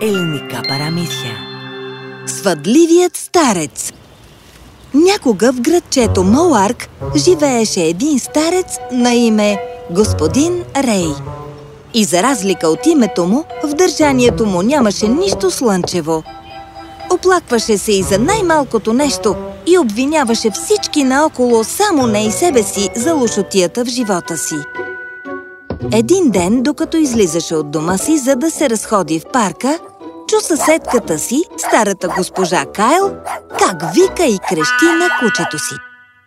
ελληνικά παραμύθια. Свъдливият старец Някога в градчето Моарк живееше един старец на име господин Рей. И за разлика от името му, в държанието му нямаше нищо слънчево. Оплакваше се и за най-малкото нещо и обвиняваше всички наоколо, само не и себе си, за лошотията в живота си. Един ден, докато излизаше от дома си, за да се разходи в парка, чу съседката си, старата госпожа Кайл, как вика и крещи на кучето си.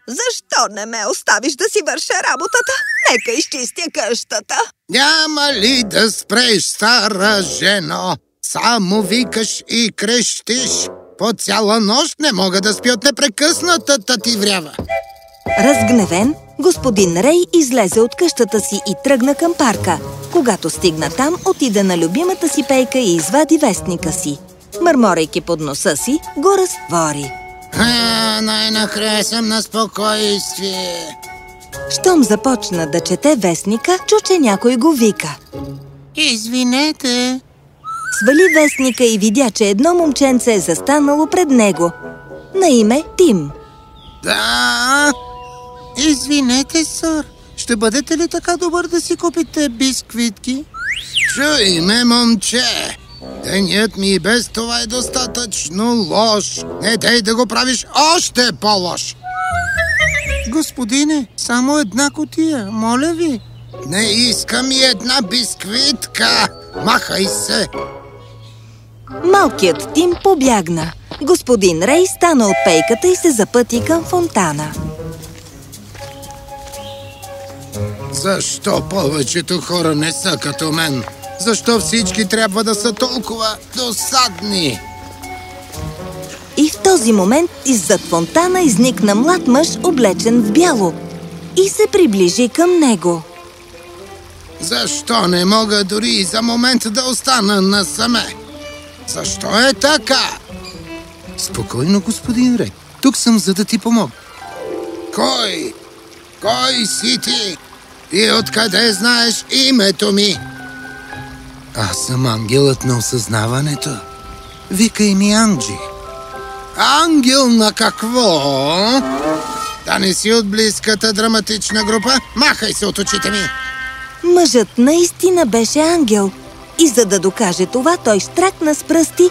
Защо не ме оставиш да си върша работата? Нека изчистя къщата. Няма ли да спреш, стара жено? Само викаш и крещиш. По цяла нощ не мога да спи от непрекъснатата ти врява. Разгневен, господин Рей излезе от къщата си и тръгна към парка. Когато стигна там, отида на любимата си пейка и извади вестника си. Мърморейки под носа си, го разтвори. Най-накрая съм на спокойствие. Щом започна да чете вестника, чу, че някой го вика. Извинете. Свали вестника и видя, че едно момченце е застанало пред него. На име Тим. Да. Извинете, сър. Ще бъдете ли така добър да си купите бисквитки? Чуй ме, момче. Денят ми и без това е достатъчно лош. Не дей да го правиш още по-лош. Господине, само една котия, моля ви. Не искам и една бисквитка. Махай се. Малкият Тим побягна. Господин Рей стана от пейката и се запъти към фонтана. Защо повечето хора не са като мен? Защо всички трябва да са толкова досадни? И в този момент иззад фонтана изникна млад мъж, облечен в бяло, и се приближи към него. Защо не мога дори и за момент да остана насаме? Защо е така? Спокойно, господин Рей. Тук съм, за да ти помогна. Кой? Кой си ти? И откъде знаеш името ми? Аз съм ангелът на осъзнаването. Викай ми Анджи. Ангел на какво? Да не си от близката драматична група? Махай се от очите ми! Мъжът наистина беше ангел. И за да докаже това, той штракна с пръсти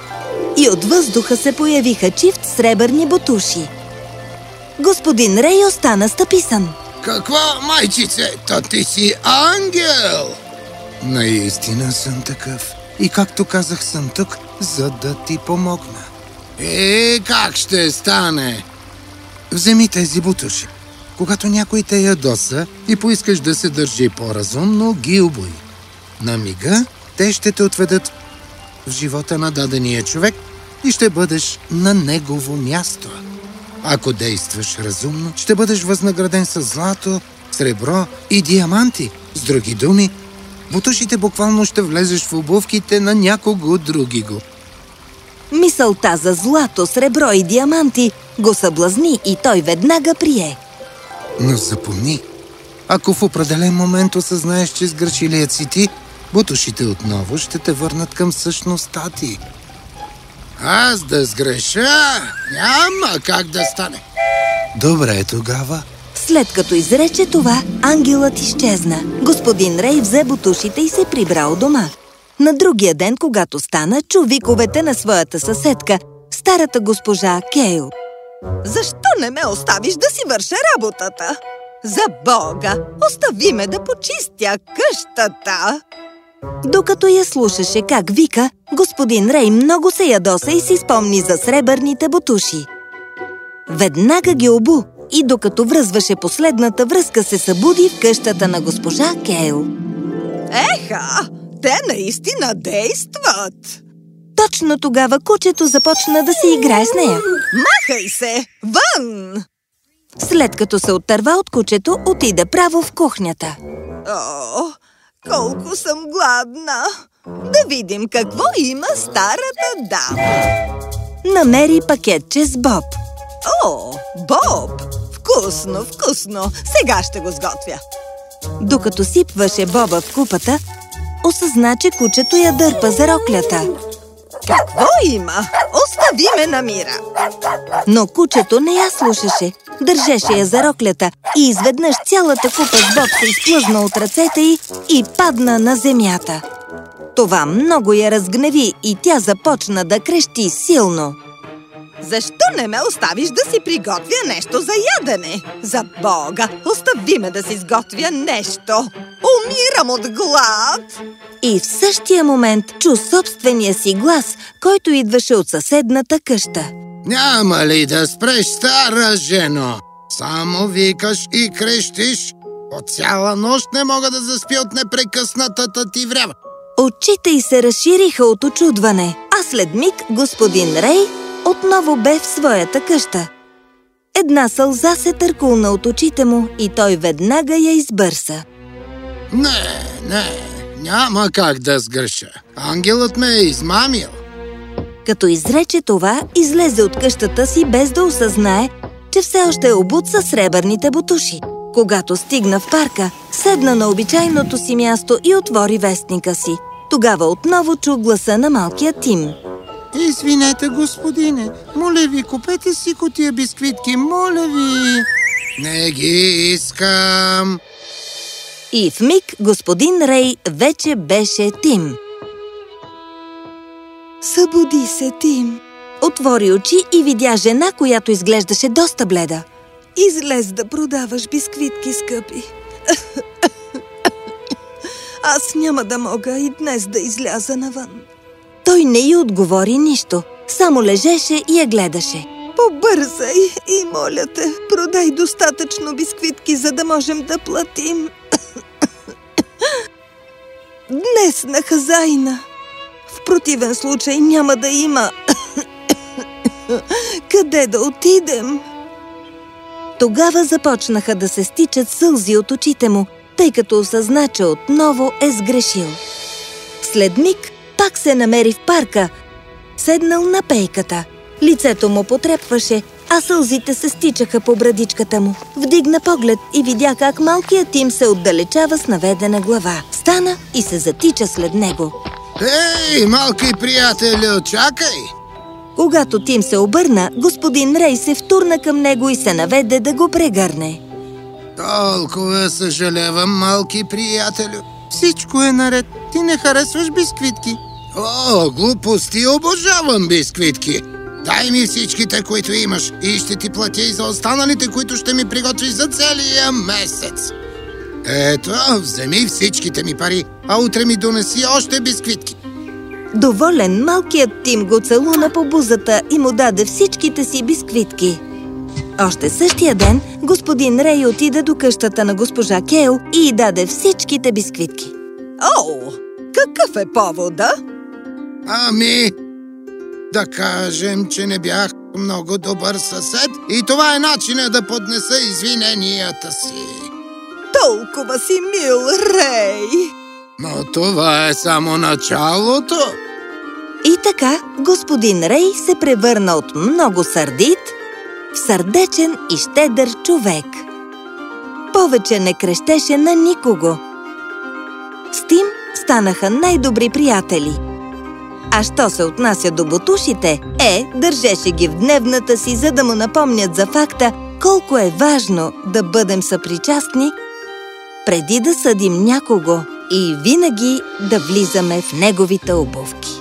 и от въздуха се появиха чифт сребърни бутуши. Господин Рей остана стъписан. Какво, майчице? То ти си ангел! Наистина съм такъв. И както казах, съм тук, за да ти помогна. И как ще стане? Вземи тези бутуши. Когато някой те ядоса и поискаш да се държи по-разумно, ги обои. На мига те ще те отведат в живота на дадения човек и ще бъдеш на негово място. Ако действаш разумно, ще бъдеш възнаграден с злато, сребро и диаманти. С други думи, бутушите буквално ще влезеш в обувките на някого други го. Мисълта за злато, сребро и диаманти го съблазни и той веднага прие. Но запомни, ако в определен момент осъзнаеш, че сгрешилият си ти, бутушите отново ще те върнат към същността ти. Аз да сгреша? Няма как да стане. Добре тогава. След като изрече това, ангелът изчезна. Господин Рей взе бутушите и се прибра у дома. На другия ден, когато стана, чу виковете на своята съседка, старата госпожа Кейл. Защо не ме оставиш да си върша работата? За Бога, остави ме да почистя къщата! Докато я слушаше как вика, господин Рей много се ядоса и си спомни за сребърните бутуши. Веднага ги обу и докато връзваше последната връзка се събуди в къщата на госпожа Кейл. Еха, те наистина действат! Точно тогава кучето започна да се играе с нея. Махай се! Вън! След като се оттърва от кучето, отида право в кухнята. О, колко съм гладна! Да видим какво има старата дама. Намери пакетче с боб. О, Боб! Вкусно, вкусно! Сега ще го сготвя. Докато сипваше боба в купата, осъзна, че кучето я дърпа за роклята. Какво има? Остави ме на мира! Но кучето не я слушаше. Държеше я за роклята и изведнъж цялата купа с боб се изплъзна от ръцете й и падна на земята. Това много я разгневи и тя започна да крещи силно. Защо не ме оставиш да си приготвя нещо за ядене? За Бога, остави ме да си сготвя нещо! Умирам от глад! И в същия момент чу собствения си глас, който идваше от съседната къща. Няма ли да спреш, стара жено? Само викаш и крещиш. По цяла нощ не мога да заспя от непрекъснатата ти врява. Очите й се разшириха от очудване, а след миг господин Рей отново бе в своята къща. Една сълза се търкулна от очите му и той веднага я избърса. Не, не, няма как да сгреша. Ангелът ме е измамил. Като изрече това, излезе от къщата си без да осъзнае, че все още е обут със сребърните бутуши. Когато стигна в парка, седна на обичайното си място и отвори вестника си. Тогава отново чу гласа на малкия Тим. Извинете, господине, моля ви, купете си котия бисквитки, моля ви. Не ги искам. И в миг господин Рей вече беше Тим. Събуди се, Тим. Отвори очи и видя жена, която изглеждаше доста бледа. Излез да продаваш бисквитки, скъпи. Аз няма да мога и днес да изляза навън. Той не й отговори нищо, само лежеше и я гледаше. Побързай и моля те, продай достатъчно бисквитки, за да можем да платим. Днес на хазайна. Противен случай няма да има къде да отидем. Тогава започнаха да се стичат сълзи от очите му, тъй като осъзна, че отново е сгрешил. След миг пак се намери в парка, седнал на пейката. Лицето му потрепваше, а сълзите се стичаха по брадичката му. Вдигна поглед и видя как малкият Тим се отдалечава с наведена глава. Стана и се затича след него. Ей, малки приятели, чакай! Когато Тим се обърна, господин Рей се втурна към него и се наведе да го прегърне. Толкова съжалявам, малки приятелю. Всичко е наред. Ти не харесваш бисквитки. О, глупости, обожавам бисквитки. Дай ми всичките, които имаш и ще ти платя и за останалите, които ще ми приготвиш за целия месец. Ето, вземи всичките ми пари, а утре ми донеси още бисквитки. Доволен, малкият Тим го целуна по бузата и му даде всичките си бисквитки. Още същия ден господин Рей отида до къщата на госпожа Кейл и й даде всичките бисквитки. О, какъв е повода? Ами, да кажем, че не бях много добър съсед и това е начинът да поднеса извиненията си. Толкова си мил, Рей! Но това е само началото. И така господин Рей се превърна от много сърдит в сърдечен и щедър човек. Повече не крещеше на никого. С Тим станаха най-добри приятели. А що се отнася до бутушите, е, държеше ги в дневната си, за да му напомнят за факта колко е важно да бъдем съпричастни преди да съдим някого и винаги да влизаме в неговите обувки.